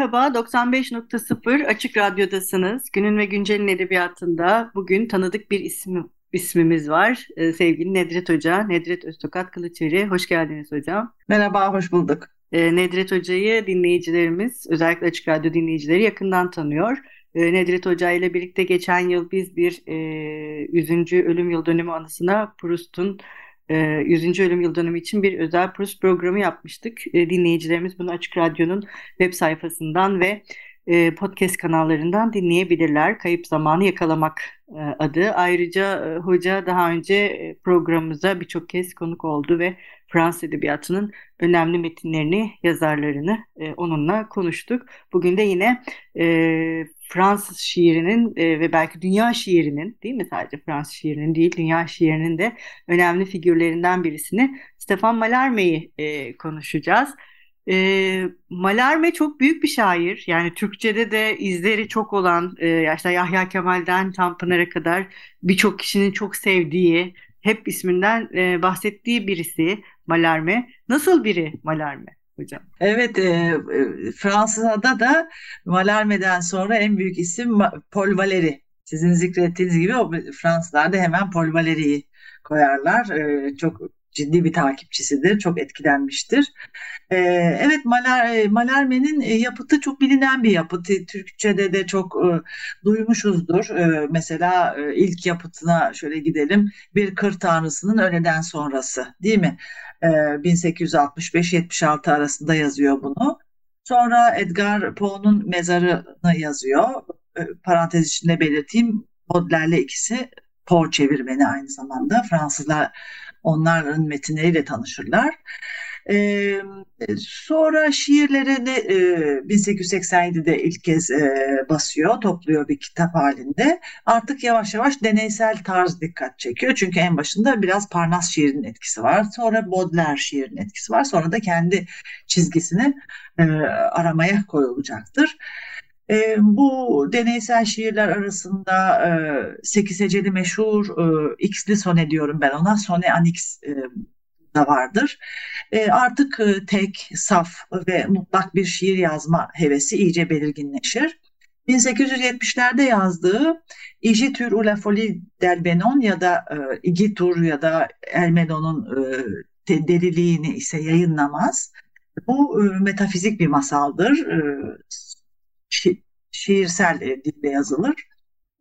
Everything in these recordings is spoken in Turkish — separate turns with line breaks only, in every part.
Merhaba, 95.0 Açık Radyo'dasınız. Günün ve Güncel'in edebiyatında bugün tanıdık bir isim ismimiz var. Ee, sevgili Nedret Hoca, Nedret Öztokat Kılıçeri. Hoş geldiniz hocam.
Merhaba, hoş bulduk.
Ee, Nedret Hoca'yı dinleyicilerimiz, özellikle Açık Radyo dinleyicileri yakından tanıyor. Ee, Nedret Hoca ile birlikte geçen yıl biz bir e, 100. ölüm yıl dönümü anısına Proust'un 100. ölüm yıl dönümü için bir özel Proust programı yapmıştık. Dinleyicilerimiz bunu Açık Radyo'nun web sayfasından ve podcast kanallarından dinleyebilirler. Kayıp Zamanı Yakalamak adı. Ayrıca hoca daha önce programımıza birçok kez konuk oldu ve Fransız Edebiyatı'nın önemli metinlerini, yazarlarını onunla konuştuk. Bugün de yine Fransız şiirinin e, ve belki dünya şiirinin değil mi sadece Fransız şiirinin değil dünya şiirinin de önemli figürlerinden birisini Stefan Mallarmé'yi e, konuşacağız. E, Mallarmé çok büyük bir şair. Yani Türkçe'de de izleri çok olan, e, işte Yahya Kemal'den Tanpınar'a kadar birçok kişinin çok sevdiği, hep isminden e, bahsettiği birisi Mallarmé. Nasıl biri Mallarmé? hocam.
Evet, e, e, Fransa'da da Mallarmé'den sonra en büyük isim Paul Valéry. Sizin zikrettiğiniz gibi o Fransızlar da hemen Paul Valéry'yi koyarlar. E, çok ciddi bir takipçisidir, çok etkilenmiştir. Ee, evet, Malar, e, Malarme'nin e, yapıtı çok bilinen bir yapıt. Türkçe'de de çok e, duymuşuzdur. E, mesela e, ilk yapıtına şöyle gidelim. Bir kır tanrısının öğleden sonrası, değil mi? 1865-76 arasında yazıyor bunu. Sonra Edgar Poe'nun mezarını yazıyor. Parantez içinde belirteyim. Baudelaire ikisi Poe çevirmeni aynı zamanda. Fransızlar onların metinleriyle tanışırlar. Ee, sonra şiirlerini e, 1887'de ilk kez e, basıyor, topluyor bir kitap halinde. Artık yavaş yavaş deneysel tarz dikkat çekiyor. Çünkü en başında biraz Parnas şiirinin etkisi var. Sonra Baudelaire şiirinin etkisi var. Sonra da kendi çizgisini e, aramaya koyulacaktır. E, bu deneysel şiirler arasında e, sekiz heceli meşhur e, X'li sone diyorum ben ona. Sone Anix e, da vardır. E, artık e, tek, saf ve mutlak bir şiir yazma hevesi iyice belirginleşir. 1870'lerde yazdığı Igitur ou la folie d'Albenon ya da e, Igitur ya da Elmenon'un e, deliliğini ise yayınlamaz. Bu e, metafizik bir masaldır. E, şi, şiirsel e, dilde yazılır.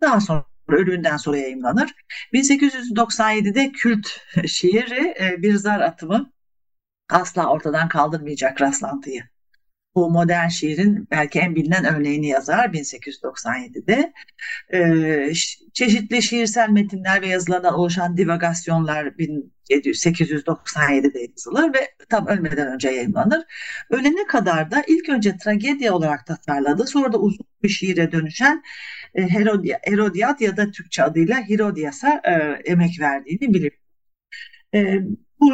Daha sonra ölümünden sonra yayınlanır. 1897'de kült şiiri e, bir zar atımı asla ortadan kaldırmayacak rastlantıyı. Bu modern şiirin belki en bilinen örneğini yazar 1897'de. Ee, çeşitli şiirsel metinler ve yazılardan oluşan divagasyonlar 1897'de yazılır ve tam ölmeden önce yayınlanır. Ölene kadar da ilk önce tragedya olarak tasarladı. Sonra da uzun bir şiire dönüşen e, Herodiat ya da Türkçe adıyla Hirodias'a e, emek verdiğini bilir. E, bu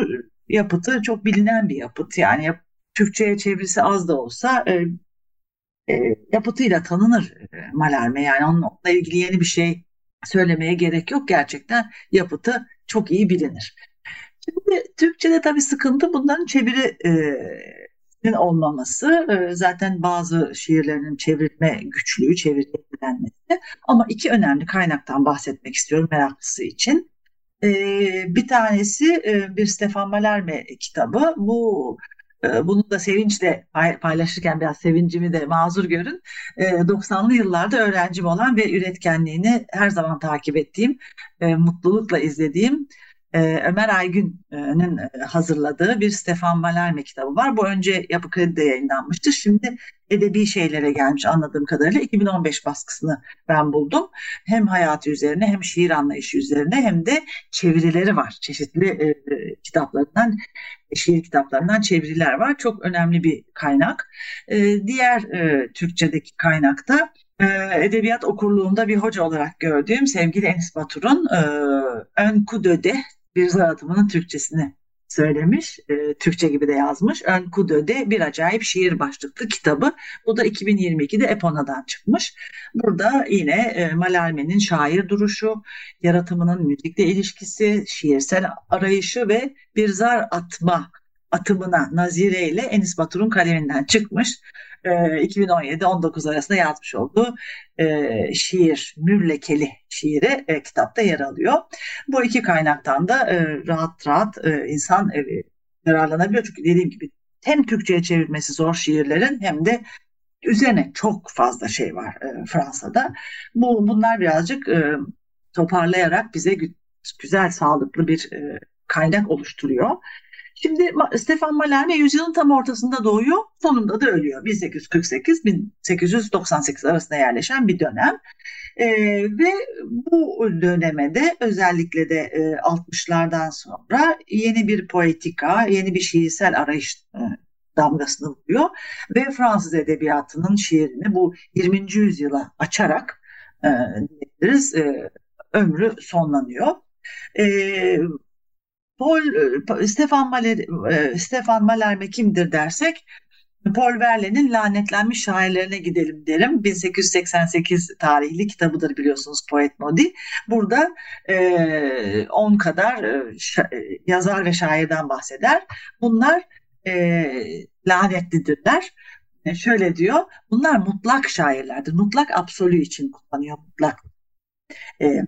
yapıtı çok bilinen bir yapıt. Yani Türkçe'ye çevirisi az da olsa e, e, yapıtıyla tanınır e, Malarme. Yani onunla ilgili yeni bir şey söylemeye gerek yok. Gerçekten yapıtı çok iyi bilinir. Şimdi Türkçe'de tabii sıkıntı bunların çeviri e, olmaması. E, zaten bazı şiirlerinin çevirme güçlüğü, çevirilenmesi. Ama iki önemli kaynaktan bahsetmek istiyorum meraklısı için. E, bir tanesi e, bir Stefan Mallarme kitabı. Bu ee, bunu da sevinçle paylaşırken biraz sevincimi de mazur görün. 90'lı ee, yıllarda öğrencim olan ve üretkenliğini her zaman takip ettiğim, e, mutlulukla izlediğim e, Ömer Aygün'ün e, hazırladığı bir Stefan Mallarme kitabı var. Bu önce Yapı Kredi'de yayınlanmıştı. Şimdi edebi şeylere gelmiş anladığım kadarıyla 2015 baskısını ben buldum. Hem hayatı üzerine hem şiir anlayışı üzerine hem de çevirileri var. Çeşitli e, e, kitaplarından, şiir kitaplarından çeviriler var. Çok önemli bir kaynak. E, diğer e, Türkçedeki kaynakta e, edebiyat okurluğunda bir hoca olarak gördüğüm sevgili Enis Batur'un e, Ön Kudöde bir zar Türkçesini söylemiş. E, Türkçe gibi de yazmış. Ön Kudö'de bir acayip şiir başlıklı kitabı. Bu da 2022'de Epona'dan çıkmış. Burada yine e, Malarme'nin şair duruşu, yaratımının müzikle ilişkisi, şiirsel arayışı ve bir zar atma atımına nazire ile Enis Batur'un kaleminden çıkmış. 2017-19 arasında yazmış olduğu e, şiir, Mürlekeli şiiri e, kitapta yer alıyor. Bu iki kaynaktan da e, rahat rahat e, insan e, yararlanabiliyor. Çünkü dediğim gibi hem Türkçe'ye çevirmesi zor şiirlerin hem de üzerine çok fazla şey var e, Fransa'da. Bu Bunlar birazcık e, toparlayarak bize güzel, sağlıklı bir e, kaynak oluşturuyor. Şimdi Stefan Mallarmé yüzyılın tam ortasında doğuyor, sonunda da ölüyor. 1848-1898 arasında yerleşen bir dönem. E, ve bu dönemede özellikle de e, 60'lardan sonra yeni bir poetika, yeni bir şiirsel arayış e, damgasını vuruyor. Ve Fransız edebiyatının şiirini bu 20. yüzyıla açarak e, e, ömrü sonlanıyor. E, Paul e, Stefan Maler e, Stefan Mallarmé kimdir dersek Paul Verlaine'in lanetlenmiş şairlerine gidelim derim. 1888 tarihli kitabıdır biliyorsunuz Poet Modi. Burada 10 e, kadar e, yazar ve şairden bahseder. Bunlar e, lanetlidirler. E, şöyle diyor, bunlar mutlak şairlerdir. Mutlak absolü için kullanıyor mutlak. E,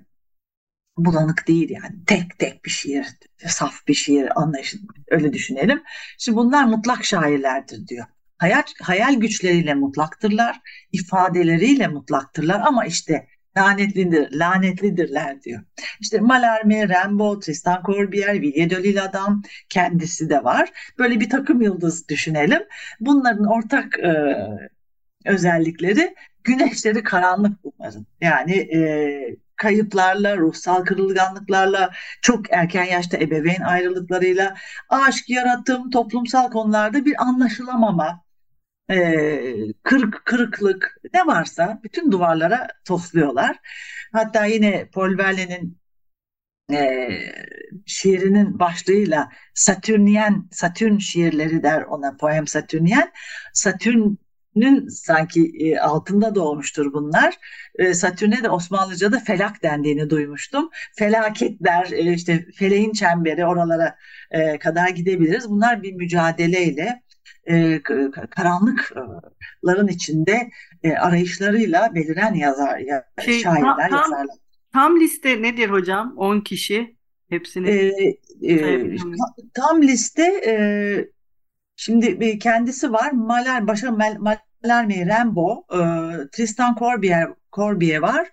bulanık değil yani tek tek bir şiir, saf bir şiir anlayışı öyle düşünelim. Şimdi bunlar mutlak şairlerdir diyor. Hayal, hayal güçleriyle mutlaktırlar, ifadeleriyle mutlaktırlar ama işte lanetlidir, lanetlidirler diyor. İşte Mallarmé, Rimbaud, Tristan Corbière, Villiers de L'Isle Adam kendisi de var. Böyle bir takım yıldız düşünelim. Bunların ortak e, özellikleri güneşleri karanlık bunların. Yani e, kayıplarla, ruhsal kırılganlıklarla, çok erken yaşta ebeveyn ayrılıklarıyla, aşk, yaratım, toplumsal konularda bir anlaşılamama, e, kırık, kırıklık ne varsa bütün duvarlara tosluyorlar. Hatta yine Paul Verlaine'in e, şiirinin başlığıyla Satürnyen, Satürn şiirleri der ona, poem Satürnyen. Satürn Satürn'ün sanki e, altında doğmuştur bunlar. E, Satürn'e de Osmanlıca'da felak dendiğini duymuştum. Felaketler, e, işte feleğin çemberi oralara e, kadar gidebiliriz. Bunlar bir mücadeleyle e, karanlıkların içinde e, arayışlarıyla beliren yazar, ya, şey, şairler, tam, yazarlar.
Tam liste nedir hocam? 10 kişi hepsini. E,
e, tam liste e, şimdi kendisi var. Maler başa Mal, Mallarmé Rambo, e, Tristan Corbier, Corbier var.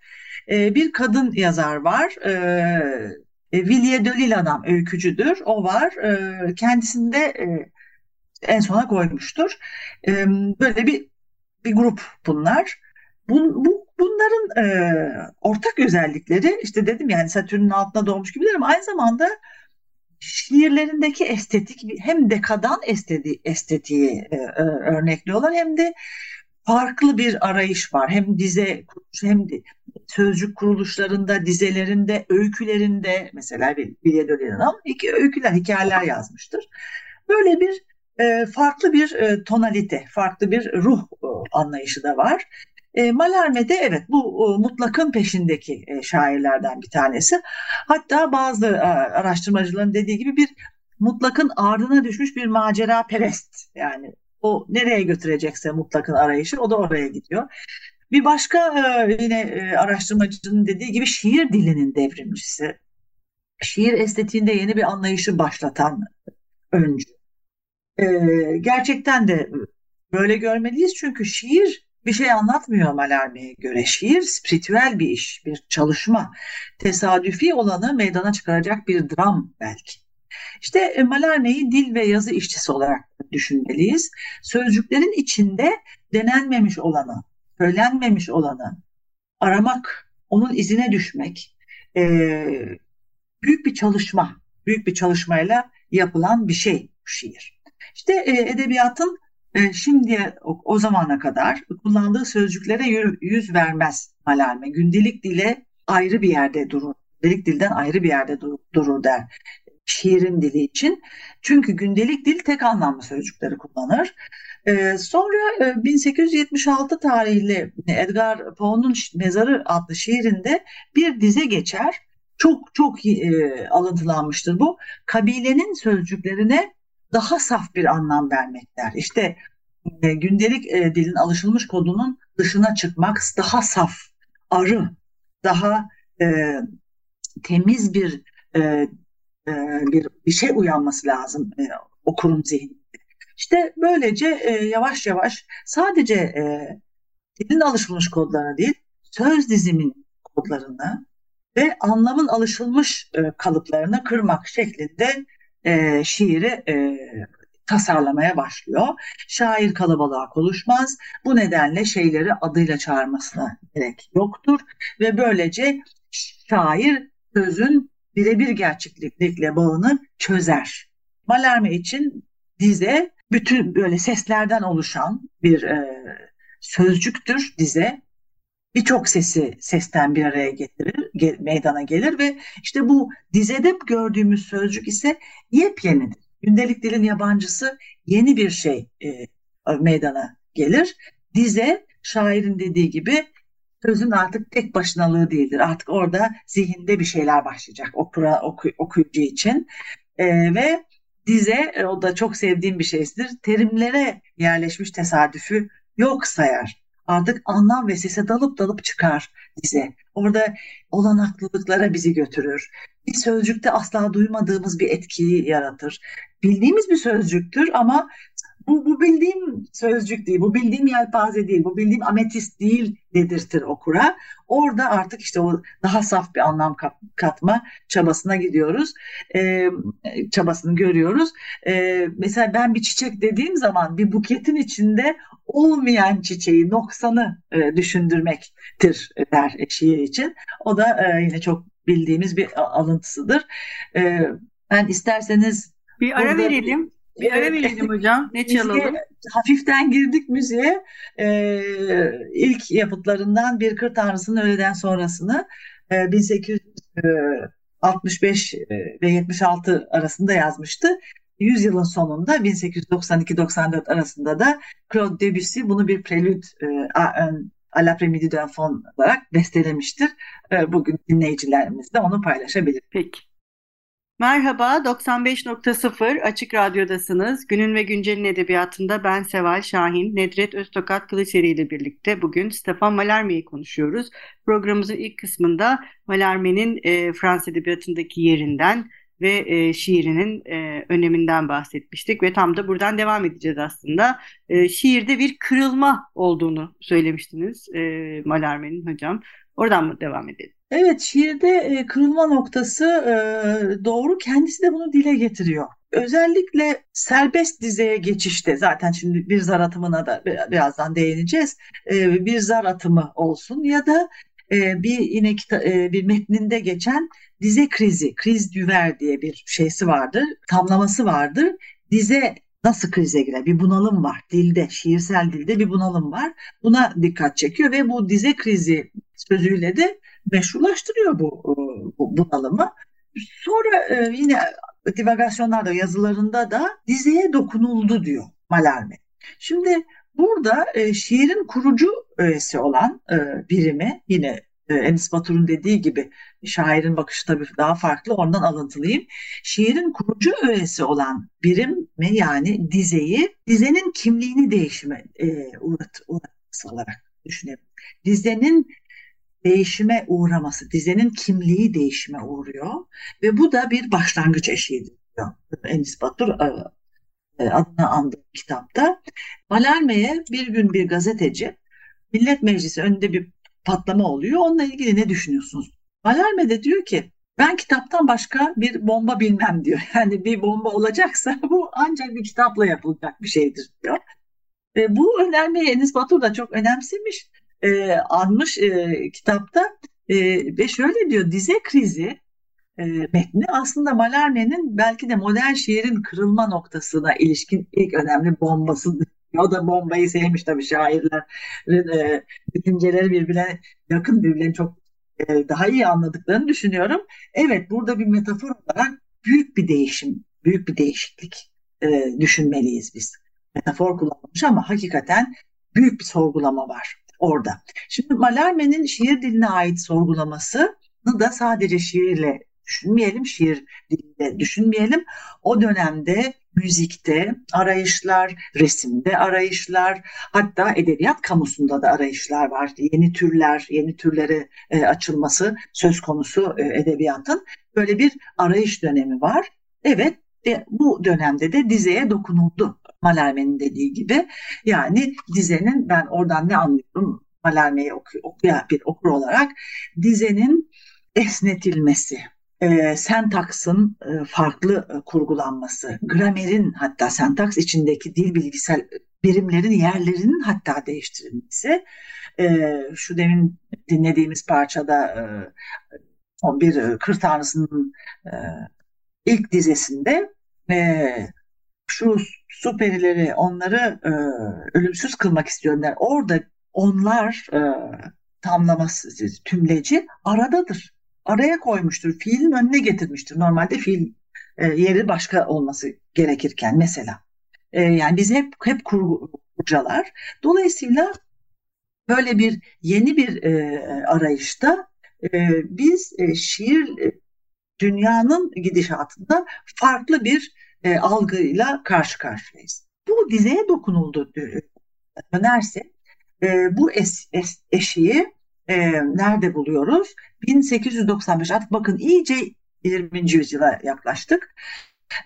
E, bir kadın yazar var. E, e, Villiers de adam öykücüdür. O var. E, kendisinde e, en sona koymuştur. E, böyle bir bir grup bunlar. Bu, bu bunların e, ortak özellikleri işte dedim yani Satürn'ün altına doğmuş gibiler ama aynı zamanda şiirlerindeki estetik hem dekadan esteti, estetiği e, e, örnekliyorlar hem de farklı bir arayış var. Hem dize hem de sözcük kuruluşlarında, dizelerinde, öykülerinde mesela bir Bilye Dölen'in iki öyküler, hikayeler yazmıştır. Böyle bir e, farklı bir e, tonalite, farklı bir ruh e, anlayışı da var. E, Malarme de evet bu e, mutlakın peşindeki e, şairlerden bir tanesi. Hatta bazı e, araştırmacıların dediği gibi bir mutlakın ardına düşmüş bir macera perest. Yani o nereye götürecekse mutlakın arayışı o da oraya gidiyor. Bir başka e, yine e, araştırmacının dediği gibi şiir dilinin devrimcisi. Şiir estetiğinde yeni bir anlayışı başlatan öncü. E, gerçekten de böyle görmeliyiz çünkü şiir bir şey anlatmıyor Malarme'ye göre. Şiir spiritüel bir iş, bir çalışma. Tesadüfi olanı meydana çıkaracak bir dram belki. İşte e, Malarme'yi dil ve yazı işçisi olarak düşünmeliyiz. Sözcüklerin içinde denenmemiş olanı, söylenmemiş olanı aramak, onun izine düşmek e, büyük bir çalışma, büyük bir çalışmayla yapılan bir şey bu şiir. İşte e, edebiyatın e, şimdiye o, zamana kadar kullandığı sözcüklere yüz vermez Malarme. Gündelik dile ayrı bir yerde durur. Gündelik dilden ayrı bir yerde durur, der şiirin dili için. Çünkü gündelik dil tek anlamlı sözcükleri kullanır. Ee, sonra e, 1876 tarihli Edgar Poe'nun Mezarı adlı şiirinde bir dize geçer. Çok çok e, alıntılanmıştır bu. Kabilenin sözcüklerine daha saf bir anlam vermekler. İşte e, gündelik e, dilin alışılmış kodunun dışına çıkmak, daha saf, arı, daha e, temiz bir e, e, bir bir şey uyanması lazım e, okurun zihninde. İşte böylece e, yavaş yavaş sadece e, dilin alışılmış kodlarını değil, söz dizimin kodlarını ve anlamın alışılmış e, kalıplarını kırmak şeklinde e, şiiri e, tasarlamaya başlıyor. Şair kalabalığa konuşmaz. Bu nedenle şeyleri adıyla çağırmasına gerek yoktur ve böylece şair sözün birebir gerçeklikle bağını çözer. Malarme için dize bütün böyle seslerden oluşan bir e, sözcüktür dize. Birçok sesi sesten bir araya getirir, ge, meydana gelir ve işte bu dizede gördüğümüz sözcük ise yepyenidir. Gündelik dilin yabancısı yeni bir şey e, meydana gelir. Dize şairin dediği gibi sözün artık tek başınalığı değildir. Artık orada zihinde bir şeyler başlayacak okura, oku, okuyucu için. E, ve dize e, o da çok sevdiğim bir şeydir. Terimlere yerleşmiş tesadüfü yok sayar. Artık anlam ve sese dalıp dalıp çıkar dize. Orada olanaklılıklara bizi götürür. Bir sözcükte asla duymadığımız bir etkiyi yaratır. Bildiğimiz bir sözcüktür ama bu, bu bildiğim sözcük değil, bu bildiğim yelpaze değil, bu bildiğim ametist değil dedirtir okura. Orada artık işte o daha saf bir anlam katma çabasına gidiyoruz. Ee, çabasını görüyoruz. Ee, mesela ben bir çiçek dediğim zaman bir buketin içinde olmayan çiçeği, noksanı e, düşündürmektir der şiir için. O da e, yine çok bildiğimiz bir alıntısıdır. E, ben isterseniz
bir ara verelim. Bir ara verelim hocam. Ne çalalım? Müziğe,
hafiften girdik müziğe. Ee, ilk yapıtlarından Bir Kır Tanrısı'nın öğleden sonrasını e, 1865 e, ve 76 arasında yazmıştı. Yüzyılın sonunda 1892-94 arasında da Claude Debussy bunu bir prelüt e, à l'après-midi d'un fond olarak bestelemiştir. E, bugün dinleyicilerimiz de onu paylaşabilir.
Peki. Merhaba, 95.0 Açık Radyo'dasınız. Günün ve Güncel'in edebiyatında ben Seval Şahin, Nedret Öztokat Kılıçeri ile birlikte bugün Stefan Mallarmé'yi konuşuyoruz. Programımızın ilk kısmında Mallarmé'nin e, Fransız edebiyatındaki yerinden ve e, şiirinin e, öneminden bahsetmiştik ve tam da buradan devam edeceğiz aslında. E, şiirde bir kırılma olduğunu söylemiştiniz e, Mallarmé'nin hocam. Oradan mı devam edelim?
Evet, şiirde e, kırılma noktası e, doğru. Kendisi de bunu dile getiriyor. Özellikle serbest dizeye geçişte zaten şimdi bir zar atımına da birazdan değineceğiz. E, bir zar atımı olsun ya da bir yine kita- bir metninde geçen dize krizi, kriz düver diye bir şeysi vardır, tamlaması vardır. Dize nasıl krize girer? Bir bunalım var dilde, şiirsel dilde bir bunalım var. Buna dikkat çekiyor ve bu dize krizi sözüyle de meşrulaştırıyor bu, bu bunalımı. Sonra e, yine divagasyonlarda yazılarında da dizeye dokunuldu diyor Malarme. Şimdi burada e, şiirin kurucu öğesi olan e, birimi yine e, Enis Batur'un dediği gibi şairin bakışı tabii daha farklı ondan alıntılayayım. Şiirin kurucu öğesi olan birim mi yani dizeyi dizenin kimliğini değişime e, uğrat, uğratması olarak düşünelim. Dizenin değişime uğraması, dizenin kimliği değişime uğruyor ve bu da bir başlangıç eşiğidir diyor Enis Batur e, e, adını andığı kitapta. Malarme'ye bir gün bir gazeteci Millet Meclisi önünde bir patlama oluyor. Onunla ilgili ne düşünüyorsunuz? Malarme de diyor ki Ben kitaptan başka bir bomba bilmem diyor. Yani bir bomba olacaksa bu ancak bir kitapla yapılacak bir şeydir diyor. E, bu önermeyi Enis Batur da çok önemsemiş, e, anmış e, kitapta e, ve şöyle diyor dize krizi e, metni aslında Malarme'nin belki de modern şiirin kırılma noktasına ilişkin ilk önemli bombası. O da bombayı sevmiş tabii şairlerin e, düşünceleri birbirine yakın birbirlerini çok e, daha iyi anladıklarını düşünüyorum. Evet burada bir metafor olarak büyük bir değişim, büyük bir değişiklik e, düşünmeliyiz biz. Metafor kullanılmış ama hakikaten büyük bir sorgulama var orada. Şimdi Malarme'nin şiir diline ait sorgulamasını da sadece şiirle düşünmeyelim, şiir dilinde düşünmeyelim. O dönemde müzikte arayışlar, resimde arayışlar, hatta edebiyat kamusunda da arayışlar var. Yeni türler, yeni türlere e, açılması söz konusu e, edebiyatın. Böyle bir arayış dönemi var. Evet, e, bu dönemde de dizeye dokunuldu. Malarme'nin dediği gibi. Yani dizenin ben oradan ne anlıyorum Malarme'yi oku, okuyan bir okur olarak dizenin esnetilmesi, e, sentaksın e, farklı e, kurgulanması, gramerin hatta sentaks içindeki dil bilgisel birimlerin yerlerinin hatta değiştirilmesi. E, şu demin dinlediğimiz parçada e, bir e, kır tanrısının e, ilk dizesinde e, şu su perileri onları e, ölümsüz kılmak istiyorlar. Orada onlar e, tamlaması tümleci aradadır araya koymuştur. Fiilin önüne getirmiştir. Normalde fiil e, yeri başka olması gerekirken mesela. E, yani biz hep hep kurcalar. Dolayısıyla böyle bir yeni bir e, arayışta e, biz e, şiir e, dünyanın gidişatında farklı bir e, algıyla karşı karşıyayız. Bu dizeye dokunuldu dönerse e, bu es, es, eşiği e, nerede buluyoruz? 1895 artık bakın iyice 20. yüzyıla yaklaştık.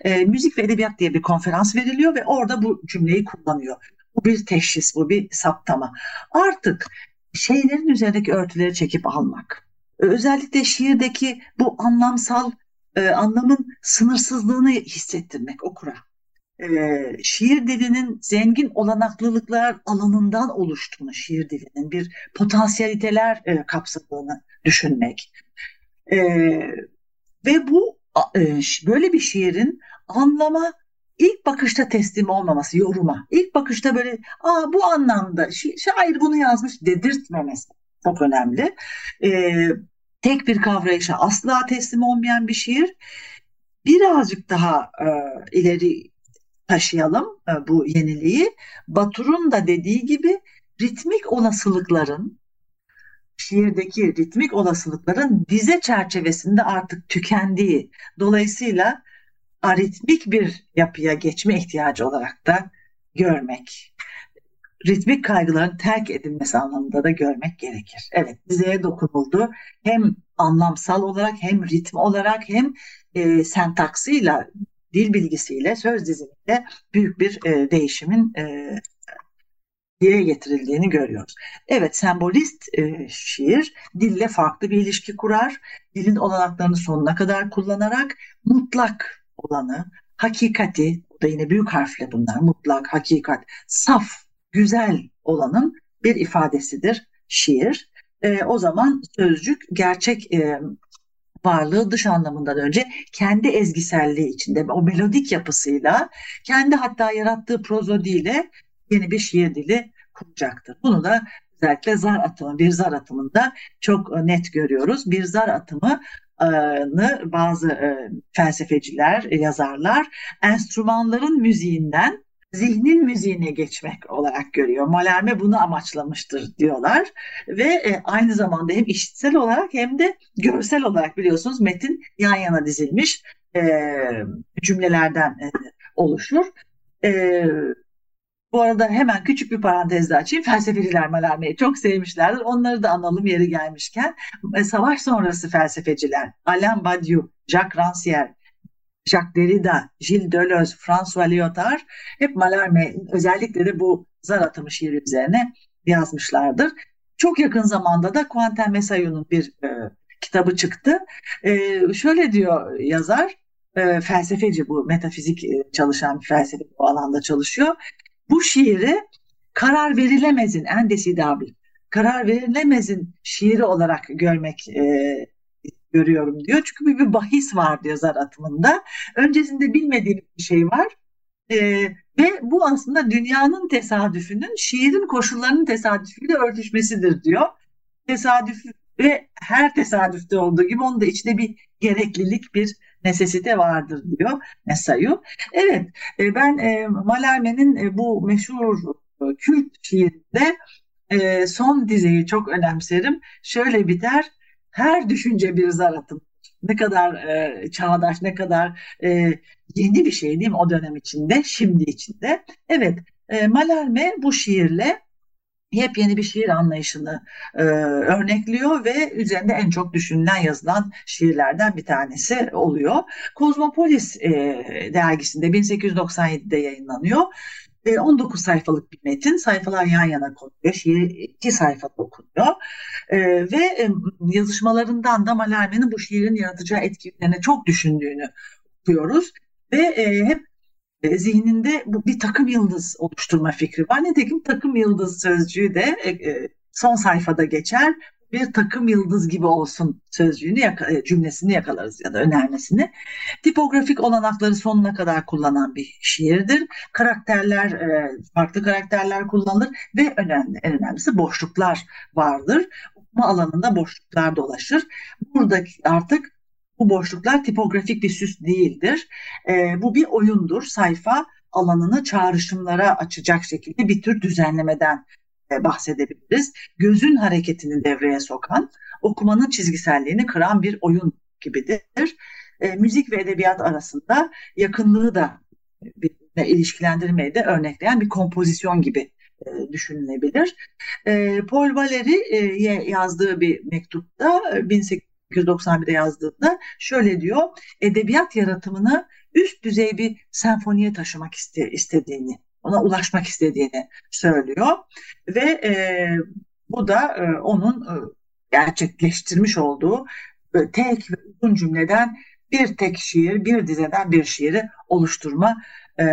E, müzik ve edebiyat diye bir konferans veriliyor ve orada bu cümleyi kullanıyor. Bu bir teşhis, bu bir saptama. Artık şeylerin üzerindeki örtüleri çekip almak. Özellikle şiirdeki bu anlamsal e, anlamın sınırsızlığını hissettirmek okura e, şiir dilinin zengin olanaklılıklar alanından oluştuğunu, şiir dilinin bir potansiyeliteler e, kapsadığını düşünmek. E, ve bu e, böyle bir şiirin anlama ilk bakışta teslim olmaması, yoruma. İlk bakışta böyle Aa, bu anlamda şair bunu yazmış dedirtmemesi çok önemli. E, tek bir kavrayışa asla teslim olmayan bir şiir birazcık daha e, ileri taşıyalım e, bu yeniliği. Batur'un da dediği gibi ritmik olasılıkların şiirdeki ritmik olasılıkların dize çerçevesinde artık tükendiği dolayısıyla aritmik bir yapıya geçme ihtiyacı olarak da görmek. Ritmik kaygıların terk edilmesi anlamında da görmek gerekir. Evet dizeye dokunuldu. Hem anlamsal olarak hem ritim olarak hem e, sentaksıyla dil bilgisiyle, söz dizimiyle büyük bir e, değişimin e, diye getirildiğini görüyoruz. Evet, sembolist e, şiir dille farklı bir ilişki kurar. Dilin olanaklarını sonuna kadar kullanarak mutlak olanı, hakikati, da yine büyük harfle bunlar, mutlak, hakikat, saf, güzel olanın bir ifadesidir şiir. E, o zaman sözcük gerçek e, varlığı dış anlamından önce kendi ezgiselliği içinde o melodik yapısıyla kendi hatta yarattığı prozodiyle yeni bir şiir dili kuracaktır. Bunu da özellikle zar atımı, bir zar atımında çok net görüyoruz. Bir zar atımı bazı e, felsefeciler, yazarlar enstrümanların müziğinden zihnin müziğine geçmek olarak görüyor. Malerme bunu amaçlamıştır diyorlar ve e, aynı zamanda hem işitsel olarak hem de görsel olarak biliyorsunuz metin yan yana dizilmiş e, cümlelerden e, oluşur. E, bu arada hemen küçük bir parantez açayım. Felsefeciler Malerme'yi çok sevmişlerdir. Onları da analım yeri gelmişken. E, savaş sonrası felsefeciler Alain Badiou, Jacques Rancière, Jacques Derrida, Gilles Deleuze, François Lyotard hep Mallarmé özellikle de bu zar atımı şiiri üzerine yazmışlardır. Çok yakın zamanda da Quentin Messayon'un bir e, kitabı çıktı. E, şöyle diyor yazar, e, felsefeci bu metafizik e, çalışan bir felsefe bu alanda çalışıyor. Bu şiiri karar verilemezin en desidable, karar verilemezin şiiri olarak görmek e, görüyorum diyor. Çünkü bir, bir bahis var diyor zar atımında. Öncesinde bilmediğim bir şey var. E, ve bu aslında dünyanın tesadüfünün şiirin koşullarının tesadüfüyle örtüşmesidir diyor. Tesadüf ve her tesadüfte olduğu gibi onda içinde bir gereklilik, bir nesesite vardır diyor Mesayu. Evet, e, ben e, Malarme'nin e, bu meşhur kült şiirinde son dizeyi çok önemserim. Şöyle biter, her düşünce bir zar atım. Ne kadar e, çağdaş, ne kadar e, yeni bir şey değil mi o dönem içinde, şimdi içinde. Evet, e, Malarme bu şiirle yepyeni bir şiir anlayışını e, örnekliyor ve üzerinde en çok düşünülen yazılan şiirlerden bir tanesi oluyor. Kozmopolis e, dergisinde 1897'de yayınlanıyor. 19 sayfalık bir metin. Sayfalar yan yana konuyor. Şiir iki sayfada okunuyor. E, ve yazışmalarından da Malarme'nin bu şiirin yaratacağı etkilerine çok düşündüğünü okuyoruz. Ve e, hep e, zihninde bu bir takım yıldız oluşturma fikri var. Nitekim takım yıldız sözcüğü de e, e, son sayfada geçer. Bir takım yıldız gibi olsun sözcüğünü yaka, cümlesini yakalarız ya da önermesini. Tipografik olanakları sonuna kadar kullanan bir şiirdir. Karakterler, farklı karakterler kullanılır ve önemli, en önemlisi boşluklar vardır. Okuma alanında boşluklar dolaşır. Buradaki artık bu boşluklar tipografik bir süs değildir. E, bu bir oyundur. Sayfa alanını çağrışımlara açacak şekilde bir tür düzenlemeden e, bahsedebiliriz. Gözün hareketini devreye sokan, okumanın çizgiselliğini kıran bir oyun gibidir. E, müzik ve edebiyat arasında yakınlığı da birbirine ilişkilendirmeyi de örnekleyen bir kompozisyon gibi e, düşünülebilir. E, Paul Valéry'e yazdığı bir mektupta 18 1991'de yazdığında şöyle diyor. Edebiyat yaratımını üst düzey bir senfoniye taşımak iste, istediğini, ona ulaşmak istediğini söylüyor. Ve e, bu da e, onun e, gerçekleştirmiş olduğu e, tek ve uzun cümleden bir tek şiir, bir dizeden bir şiiri oluşturma e,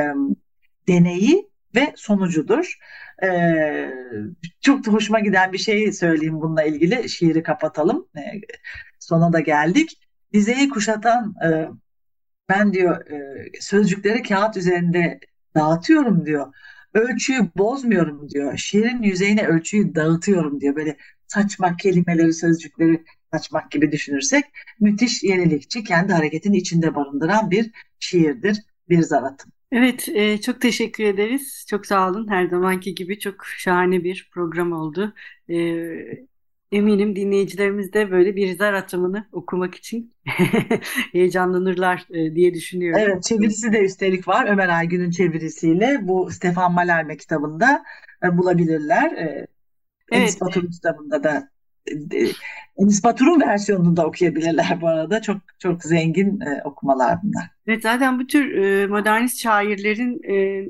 deneyi ve sonucudur. Ee, çok da hoşuma giden bir şey söyleyeyim bununla ilgili. Şiiri kapatalım. Ee, sona da geldik. Dizeyi kuşatan e, ben diyor e, sözcükleri kağıt üzerinde dağıtıyorum diyor. Ölçüyü bozmuyorum diyor. Şiirin yüzeyine ölçüyü dağıtıyorum diyor. Böyle saçmak kelimeleri, sözcükleri saçmak gibi düşünürsek müthiş yenilikçi, kendi hareketini içinde barındıran bir şiirdir, bir zaratım.
Evet, e, çok teşekkür ederiz. Çok sağ olun. Her zamanki gibi çok şahane bir program oldu. E, eminim dinleyicilerimiz de böyle bir zar atımını okumak için heyecanlanırlar e, diye düşünüyorum.
Evet, çevirisi de üstelik var. Ömer Aygün'ün çevirisiyle bu Stefan Mallarme kitabında e, bulabilirler. E, evet. Enis kitabında da Enis Batur'un versiyonunu da okuyabilirler bu arada. Çok çok zengin e, okumalar bunlar.
Evet zaten bu tür e, modernist şairlerin e,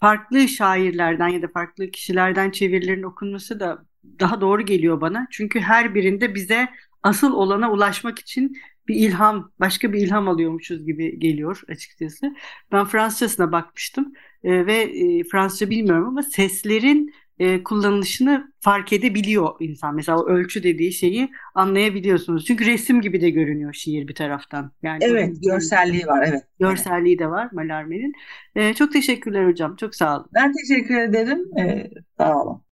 farklı şairlerden ya da farklı kişilerden çevirilerin okunması da daha doğru geliyor bana. Çünkü her birinde bize asıl olana ulaşmak için bir ilham, başka bir ilham alıyormuşuz gibi geliyor açıkçası. Ben Fransızcasına bakmıştım e, ve e, Fransızca bilmiyorum ama seslerin e, kullanılışını fark edebiliyor insan. Mesela o ölçü dediği şeyi anlayabiliyorsunuz. Çünkü resim gibi de görünüyor şiir bir taraftan.
Yani evet, görselliği var. Evet.
Görselliği de var Malarme'nin. E, çok teşekkürler hocam. Çok sağ olun.
Ben teşekkür ederim. E, sağ olun.